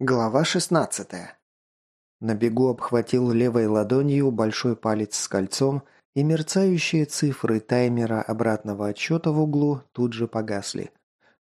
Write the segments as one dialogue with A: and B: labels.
A: Глава 16. На бегу обхватил левой ладонью большой палец с кольцом, и мерцающие цифры таймера обратного отсчета в углу тут же погасли.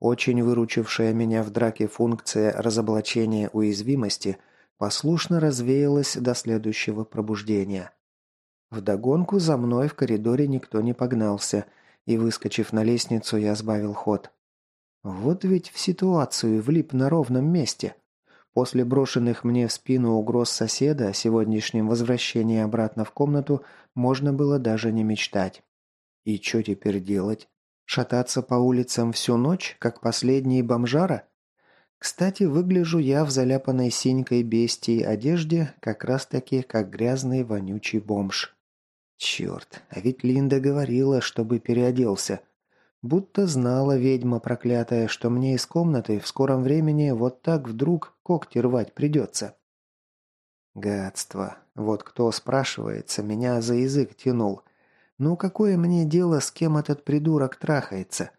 A: Очень выручившая меня в драке функция разоблачения уязвимости послушно развеялась до следующего пробуждения. Вдогонку за мной в коридоре никто не погнался, и, выскочив на лестницу, я сбавил ход. Вот ведь в ситуацию влип на ровном месте – После брошенных мне в спину угроз соседа о сегодняшнем возвращении обратно в комнату можно было даже не мечтать. И что теперь делать? Шататься по улицам всю ночь, как последний бомжара? Кстати, выгляжу я в заляпанной синькой бестии одежде как раз-таки как грязный вонючий бомж. Черт, а ведь Линда говорила, чтобы переоделся. Будто знала ведьма проклятая, что мне из комнаты в скором времени вот так вдруг когти рвать придется. Гадство. Вот кто, спрашивается, меня за язык тянул. Ну какое мне дело, с кем этот придурок трахается?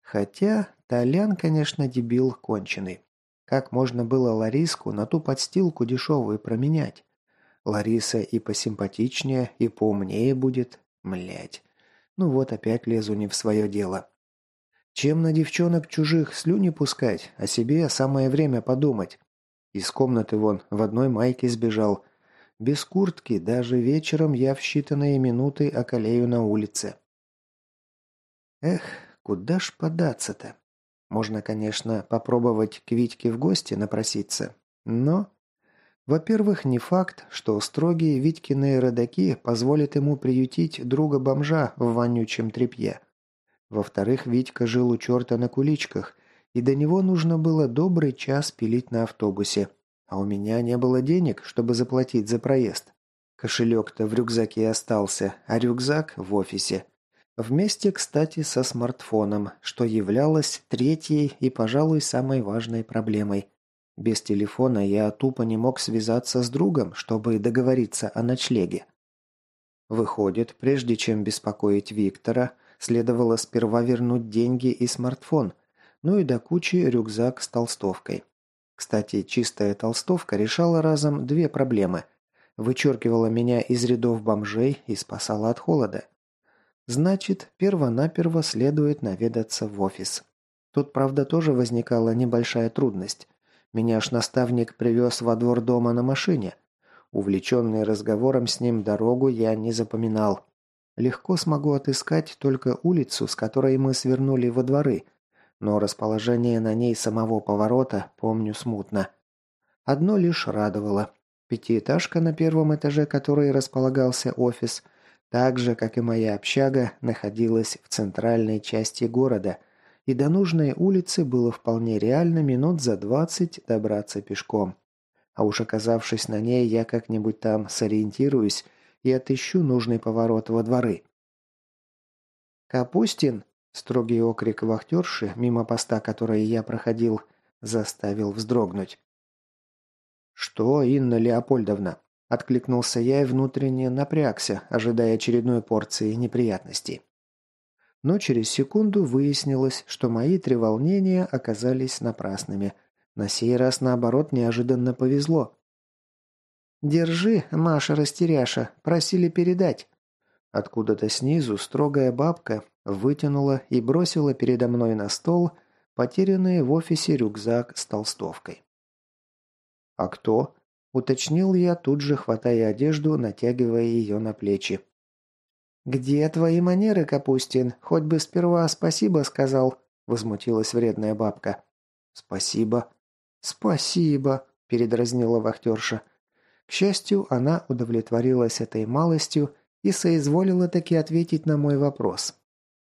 A: Хотя, Толян, конечно, дебил конченый. Как можно было Лариску на ту подстилку дешевую променять? Лариса и посимпатичнее, и поумнее будет. Млять. Ну вот опять лезу не в свое дело. Чем на девчонок чужих слюни пускать, о себе самое время подумать. Из комнаты вон в одной майке сбежал. Без куртки даже вечером я в считанные минуты околею на улице. Эх, куда ж податься-то? Можно, конечно, попробовать к Витьке в гости напроситься, но... Во-первых, не факт, что строгие Витькины родаки позволят ему приютить друга-бомжа в вонючем тряпье. Во-вторых, Витька жил у черта на куличках, и до него нужно было добрый час пилить на автобусе. А у меня не было денег, чтобы заплатить за проезд. Кошелек-то в рюкзаке остался, а рюкзак в офисе. Вместе, кстати, со смартфоном, что являлось третьей и, пожалуй, самой важной проблемой – без телефона я тупо не мог связаться с другом, чтобы договориться о ночлеге. Выходит, прежде чем беспокоить Виктора, следовало сперва вернуть деньги и смартфон, ну и до кучи рюкзак с толстовкой. Кстати, чистая толстовка решала разом две проблемы. Вычеркивала меня из рядов бомжей и спасала от холода. Значит, перво-наперво следует наведаться в офис. Тут, правда, тоже возникала небольшая трудность. Меня ж наставник привез во двор дома на машине. Увлеченный разговором с ним дорогу я не запоминал. Легко смогу отыскать только улицу, с которой мы свернули во дворы, но расположение на ней самого поворота помню смутно. Одно лишь радовало. Пятиэтажка на первом этаже, которой располагался офис, так же, как и моя общага, находилась в центральной части города – и до нужной улицы было вполне реально минут за двадцать добраться пешком. А уж оказавшись на ней, я как-нибудь там сориентируюсь и отыщу нужный поворот во дворы. «Капустин!» – строгий окрик вахтерши, мимо поста которой я проходил, заставил вздрогнуть. «Что, Инна Леопольдовна?» – откликнулся я и внутренне напрягся, ожидая очередной порции неприятностей. Но через секунду выяснилось, что мои треволнения оказались напрасными. На сей раз, наоборот, неожиданно повезло. «Держи, Маша-растеряша, просили передать». Откуда-то снизу строгая бабка вытянула и бросила передо мной на стол потерянный в офисе рюкзак с толстовкой. «А кто?» – уточнил я, тут же хватая одежду, натягивая ее на плечи. «Где твои манеры, Капустин? Хоть бы сперва спасибо сказал», – возмутилась вредная бабка. «Спасибо». «Спасибо», – передразнила вахтерша. К счастью, она удовлетворилась этой малостью и соизволила таки ответить на мой вопрос.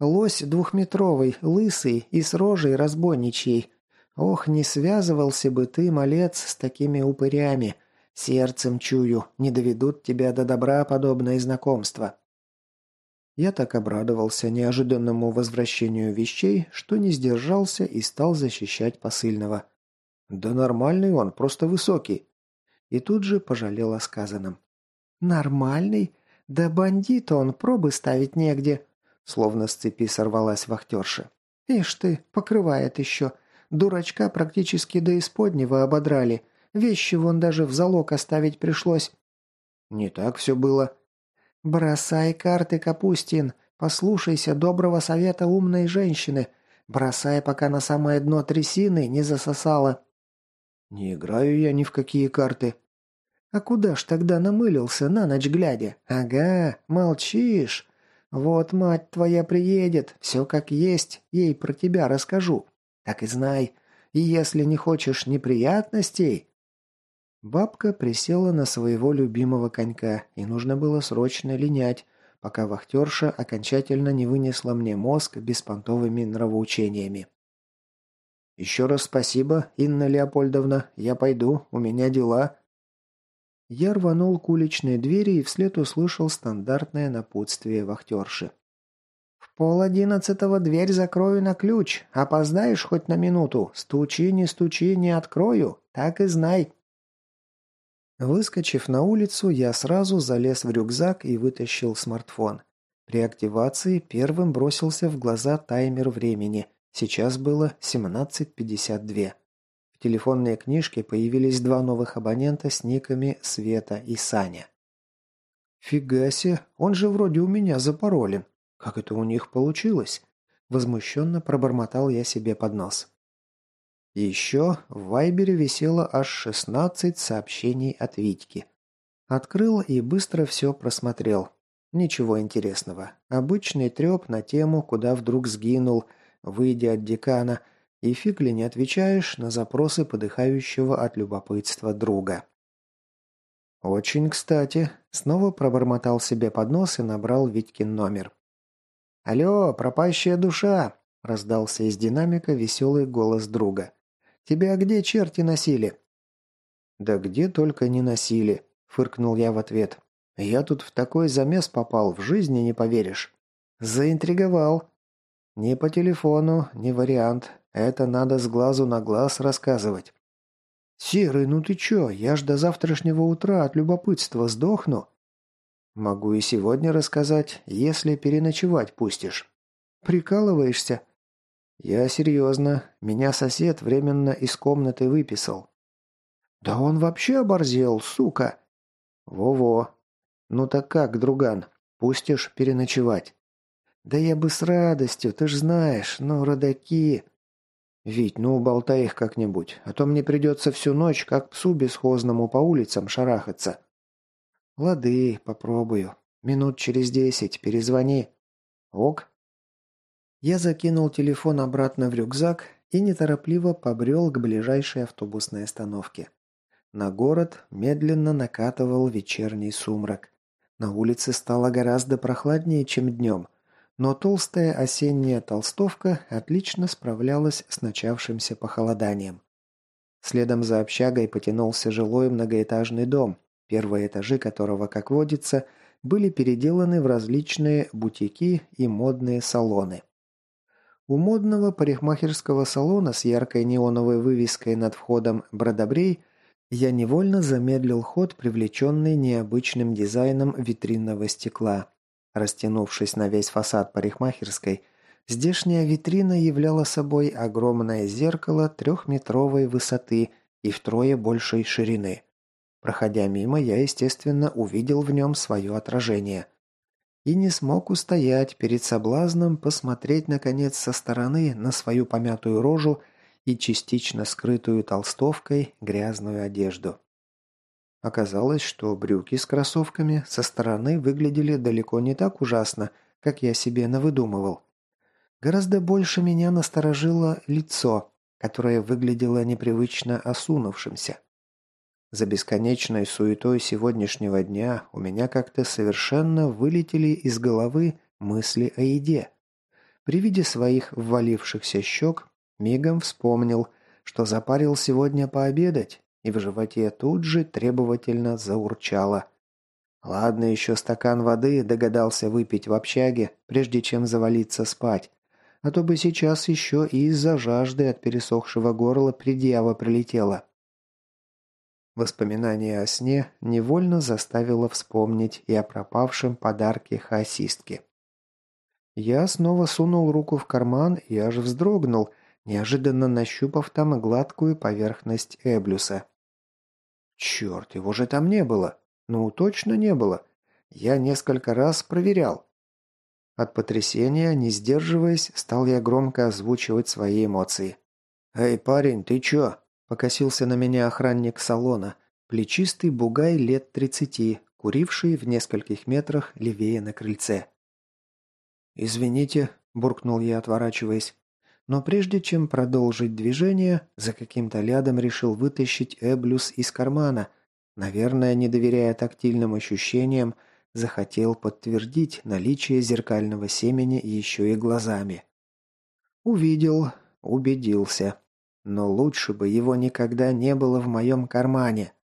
A: «Лось двухметровый, лысый и с рожей разбойничьей. Ох, не связывался бы ты, малец, с такими упырями. Сердцем чую, не доведут тебя до добра подобное знакомство». Я так обрадовался неожиданному возвращению вещей, что не сдержался и стал защищать посыльного. «Да нормальный он, просто высокий». И тут же пожалел о сказанном. «Нормальный? Да бандит он, пробы ставить негде!» Словно с цепи сорвалась вахтерша. «Ишь ты, покрывает еще. Дурачка практически до исподнего ободрали. Вещи вон даже в залог оставить пришлось». «Не так все было». «Бросай карты, Капустин. Послушайся доброго совета умной женщины. Бросай, пока на самое дно трясины не засосало». «Не играю я ни в какие карты». «А куда ж тогда намылился на ночь глядя? Ага, молчишь. Вот мать твоя приедет, все как есть, ей про тебя расскажу. Так и знай, и если не хочешь неприятностей...» Бабка присела на своего любимого конька, и нужно было срочно линять, пока вахтерша окончательно не вынесла мне мозг беспонтовыми нравоучениями. «Еще раз спасибо, Инна Леопольдовна. Я пойду, у меня дела». Я рванул к уличной двери и вслед услышал стандартное напутствие вахтерши. «В пол одиннадцатого дверь закрою на ключ. Опоздаешь хоть на минуту? Стучи, не стучи, не открою. Так и знай». Выскочив на улицу, я сразу залез в рюкзак и вытащил смартфон. При активации первым бросился в глаза таймер времени – Сейчас было 17.52. В телефонной книжке появились два новых абонента с никами Света и Саня. «Фига себе, он же вроде у меня запаролен. Как это у них получилось?» Возмущенно пробормотал я себе под нос. Еще в Вайбере висело аж 16 сообщений от Витьки. Открыл и быстро все просмотрел. Ничего интересного. Обычный треп на тему, куда вдруг сгинул – выйдя от декана, и фиг ли не отвечаешь на запросы подыхающего от любопытства друга. «Очень кстати», — снова пробормотал себе под нос и набрал Витькин номер. «Алло, пропащая душа!» — раздался из динамика веселый голос друга. «Тебя где черти носили?» «Да где только не носили», — фыркнул я в ответ. «Я тут в такой замес попал, в жизни не поверишь». «Заинтриговал», «Ни по телефону, ни вариант. Это надо с глазу на глаз рассказывать». «Серый, ну ты чё? Я ж до завтрашнего утра от любопытства сдохну». «Могу и сегодня рассказать, если переночевать пустишь». «Прикалываешься?» «Я серьезно. Меня сосед временно из комнаты выписал». «Да он вообще оборзел, сука!» «Во-во. Ну так как, друган, пустишь переночевать?» «Да я бы с радостью, ты ж знаешь, но родаки...» «Вить, ну болтай их как-нибудь, а то мне придется всю ночь, как псу бесхозному, по улицам шарахаться». «Лады, попробую. Минут через десять, перезвони». «Ок». Я закинул телефон обратно в рюкзак и неторопливо побрел к ближайшей автобусной остановке. На город медленно накатывал вечерний сумрак. На улице стало гораздо прохладнее, чем днем – но толстая осенняя толстовка отлично справлялась с начавшимся похолоданием. Следом за общагой потянулся жилой многоэтажный дом, первые этажи которого, как водится, были переделаны в различные бутики и модные салоны. У модного парикмахерского салона с яркой неоновой вывеской над входом «Бродобрей» я невольно замедлил ход, привлеченный необычным дизайном витринного стекла. Растянувшись на весь фасад парикмахерской, здешняя витрина являла собой огромное зеркало трехметровой высоты и втрое большей ширины. Проходя мимо, я, естественно, увидел в нем свое отражение. И не смог устоять перед соблазном посмотреть, наконец, со стороны на свою помятую рожу и частично скрытую толстовкой грязную одежду. Оказалось, что брюки с кроссовками со стороны выглядели далеко не так ужасно, как я себе навыдумывал. Гораздо больше меня насторожило лицо, которое выглядело непривычно осунувшимся. За бесконечной суетой сегодняшнего дня у меня как-то совершенно вылетели из головы мысли о еде. При виде своих ввалившихся щек мигом вспомнил, что запарил сегодня пообедать и в животе тут же требовательно заурчало. Ладно, еще стакан воды догадался выпить в общаге, прежде чем завалиться спать. А то бы сейчас еще и из-за жажды от пересохшего горла предъява прилетела. Воспоминание о сне невольно заставило вспомнить и о пропавшем подарке хаосистки. Я снова сунул руку в карман и аж вздрогнул, неожиданно нащупав там гладкую поверхность Эблюса. Черт, его же там не было. Ну, точно не было. Я несколько раз проверял. От потрясения, не сдерживаясь, стал я громко озвучивать свои эмоции. «Эй, парень, ты чё?» – покосился на меня охранник салона. Плечистый бугай лет тридцати, куривший в нескольких метрах левее на крыльце. «Извините», – буркнул я, отворачиваясь. Но прежде чем продолжить движение, за каким-то лядом решил вытащить Эблюс из кармана. Наверное, не доверяя тактильным ощущениям, захотел подтвердить наличие зеркального семени еще и глазами. Увидел, убедился. Но лучше бы его никогда не было в моем кармане.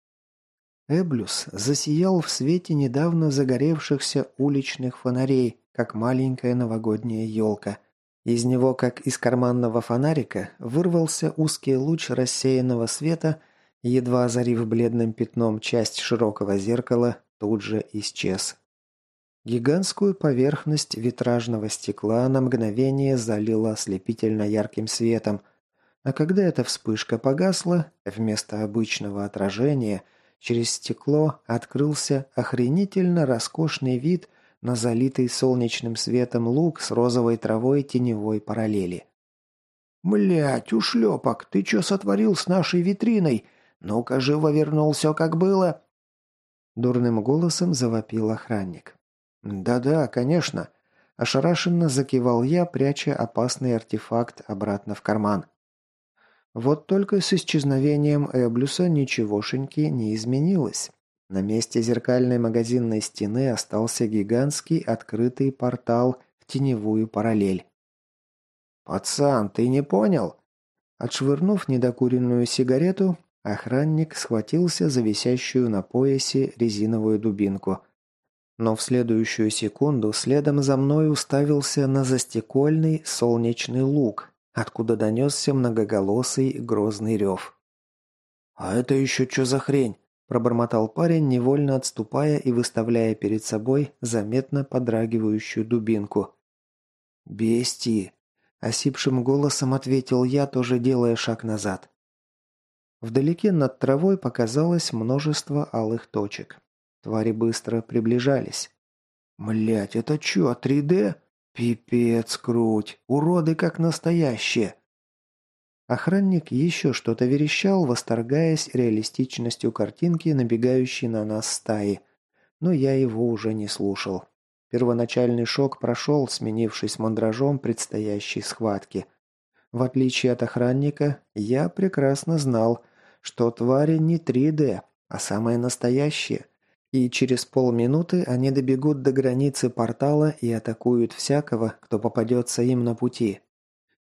A: Эблюс засиял в свете недавно загоревшихся уличных фонарей, как маленькая новогодняя елка. Из него, как из карманного фонарика, вырвался узкий луч рассеянного света, едва озарив бледным пятном часть широкого зеркала, тут же исчез. Гигантскую поверхность витражного стекла на мгновение залило ослепительно ярким светом, а когда эта вспышка погасла, вместо обычного отражения через стекло открылся охренительно роскошный вид на залитый солнечным светом луг с розовой травой теневой параллели. «Млять, ушлепок, ты чё сотворил с нашей витриной? Ну-ка живо вернул всё как было!» Дурным голосом завопил охранник. «Да-да, конечно», – ошарашенно закивал я, пряча опасный артефакт обратно в карман. Вот только с исчезновением Эблюса ничегошеньки не изменилось. На месте зеркальной магазинной стены остался гигантский открытый портал в теневую параллель. «Пацан, ты не понял?» Отшвырнув недокуренную сигарету, охранник схватился за висящую на поясе резиновую дубинку. Но в следующую секунду следом за мной уставился на застекольный солнечный лук, откуда донесся многоголосый грозный рев. «А это еще что за хрень?» Пробормотал парень, невольно отступая и выставляя перед собой заметно подрагивающую дубинку. «Бестии!» – осипшим голосом ответил я, тоже делая шаг назад. Вдалеке над травой показалось множество алых точек. Твари быстро приближались. «Млять, это чё, 3D? Пипец, круть! Уроды как настоящие!» Охранник еще что-то верещал, восторгаясь реалистичностью картинки, набегающей на нас стаи. Но я его уже не слушал. Первоначальный шок прошел, сменившись мандражом предстоящей схватки. В отличие от охранника, я прекрасно знал, что твари не 3D, а самые настоящие. И через полминуты они добегут до границы портала и атакуют всякого, кто попадется им на пути.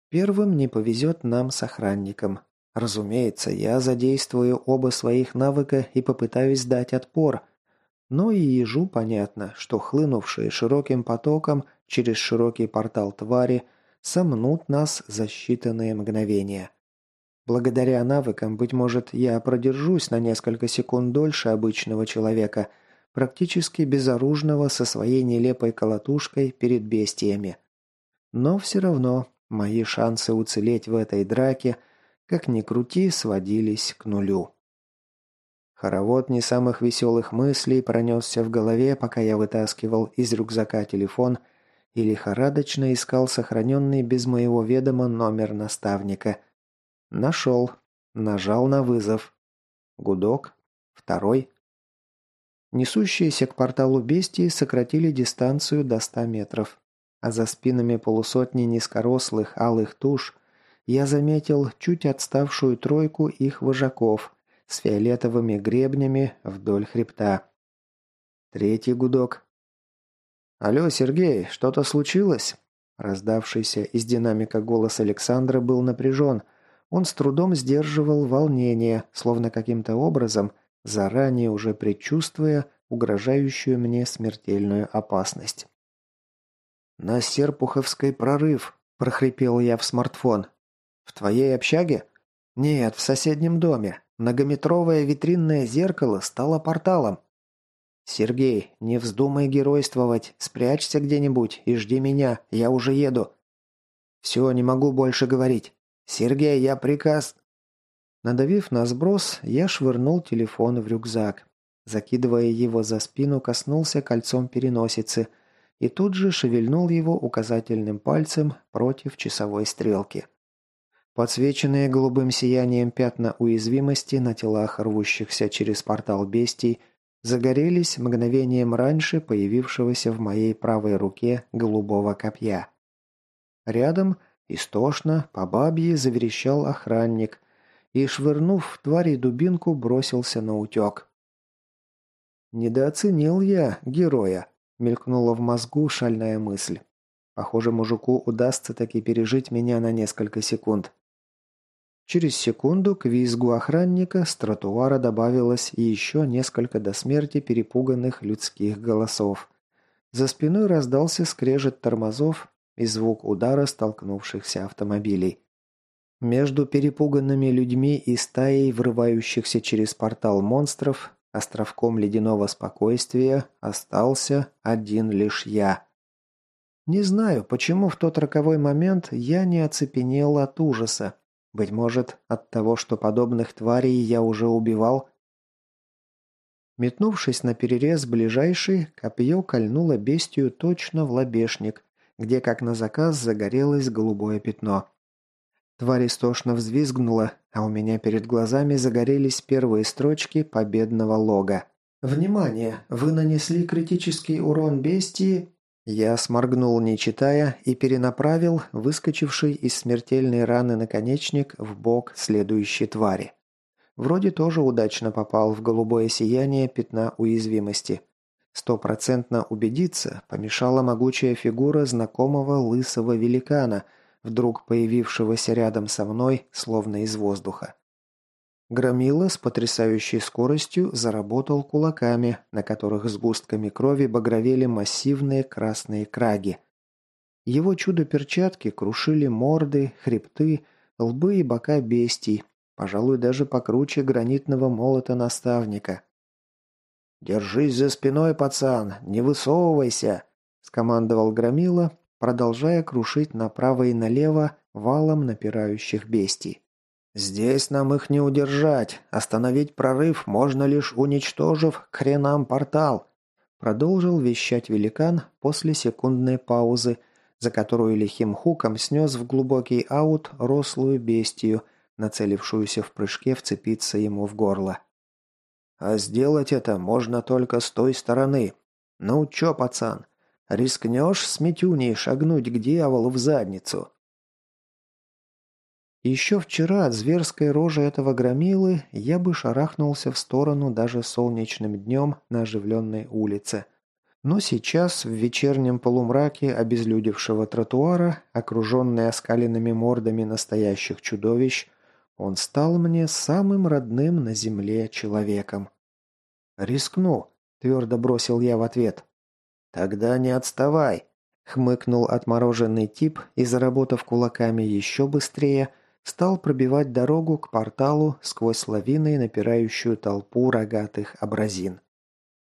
A: Первым не повезет нам с охранником. Разумеется, я задействую оба своих навыка и попытаюсь дать отпор. Но и ежу понятно, что хлынувшие широким потоком через широкий портал твари сомнут нас за считанные мгновения. Благодаря навыкам, быть может, я продержусь на несколько секунд дольше обычного человека, практически безоружного со своей нелепой колотушкой перед бестиями. Но все равно Мои шансы уцелеть в этой драке, как ни крути, сводились к нулю. Хоровод не самых веселых мыслей пронесся в голове, пока я вытаскивал из рюкзака телефон и лихорадочно искал сохраненный без моего ведома номер наставника. Нашел. Нажал на вызов. Гудок. Второй. Несущиеся к порталу бестии сократили дистанцию до 100 метров а за спинами полусотни низкорослых алых туш я заметил чуть отставшую тройку их вожаков с фиолетовыми гребнями вдоль хребта. Третий гудок. «Алло, Сергей, что-то случилось?» Раздавшийся из динамика голос Александра был напряжен. Он с трудом сдерживал волнение, словно каким-то образом, заранее уже предчувствуя угрожающую мне смертельную опасность. «На Серпуховской прорыв», – прохрипел я в смартфон. «В твоей общаге?» «Нет, в соседнем доме. Многометровое витринное зеркало стало порталом». «Сергей, не вздумай геройствовать. Спрячься где-нибудь и жди меня. Я уже еду». «Все, не могу больше говорить. Сергей, я приказ...» Надавив на сброс, я швырнул телефон в рюкзак. Закидывая его за спину, коснулся кольцом переносицы и тут же шевельнул его указательным пальцем против часовой стрелки. Подсвеченные голубым сиянием пятна уязвимости на телах рвущихся через портал бестий загорелись мгновением раньше появившегося в моей правой руке голубого копья. Рядом, истошно, по бабье заверещал охранник и, швырнув в твари дубинку, бросился на утек. «Недооценил я героя», — мелькнула в мозгу шальная мысль. «Похоже, мужику удастся таки пережить меня на несколько секунд». Через секунду к визгу охранника с тротуара добавилось еще несколько до смерти перепуганных людских голосов. За спиной раздался скрежет тормозов и звук удара столкнувшихся автомобилей. Между перепуганными людьми и стаей врывающихся через портал монстров Островком ледяного спокойствия остался один лишь я. Не знаю, почему в тот роковой момент я не оцепенел от ужаса. Быть может, от того, что подобных тварей я уже убивал? Метнувшись на перерез ближайший, копье кольнуло бестию точно в лобешник, где, как на заказ, загорелось голубое пятно. Тварь истошно взвизгнула, а у меня перед глазами загорелись первые строчки победного лога. «Внимание! Вы нанесли критический урон бестии...» Я сморгнул, не читая, и перенаправил выскочивший из смертельной раны наконечник в бок следующей твари. Вроде тоже удачно попал в голубое сияние пятна уязвимости. Стопроцентно убедиться помешала могучая фигура знакомого лысого великана – вдруг появившегося рядом со мной, словно из воздуха. Громила с потрясающей скоростью заработал кулаками, на которых сгустками крови багровели массивные красные краги. Его чудо-перчатки крушили морды, хребты, лбы и бока бестий, пожалуй, даже покруче гранитного молота наставника. «Держись за спиной, пацан, не высовывайся!» – скомандовал Громила, продолжая крушить направо и налево валом напирающих бестий. «Здесь нам их не удержать. Остановить прорыв можно лишь уничтожив к хренам портал», продолжил вещать великан после секундной паузы, за которую лихим хуком снес в глубокий аут рослую бестию, нацелившуюся в прыжке вцепиться ему в горло. «А сделать это можно только с той стороны. Ну чё, пацан, Рискнешь с Митюней шагнуть к дьяволу в задницу?» Еще вчера от зверской рожи этого громилы я бы шарахнулся в сторону даже солнечным днем на оживленной улице. Но сейчас, в вечернем полумраке обезлюдевшего тротуара, окруженный оскаленными мордами настоящих чудовищ, он стал мне самым родным на земле человеком. «Рискну», — твердо бросил я в ответ. «Тогда не отставай!» – хмыкнул отмороженный тип и, заработав кулаками еще быстрее, стал пробивать дорогу к порталу сквозь лавины напирающую толпу рогатых абразин.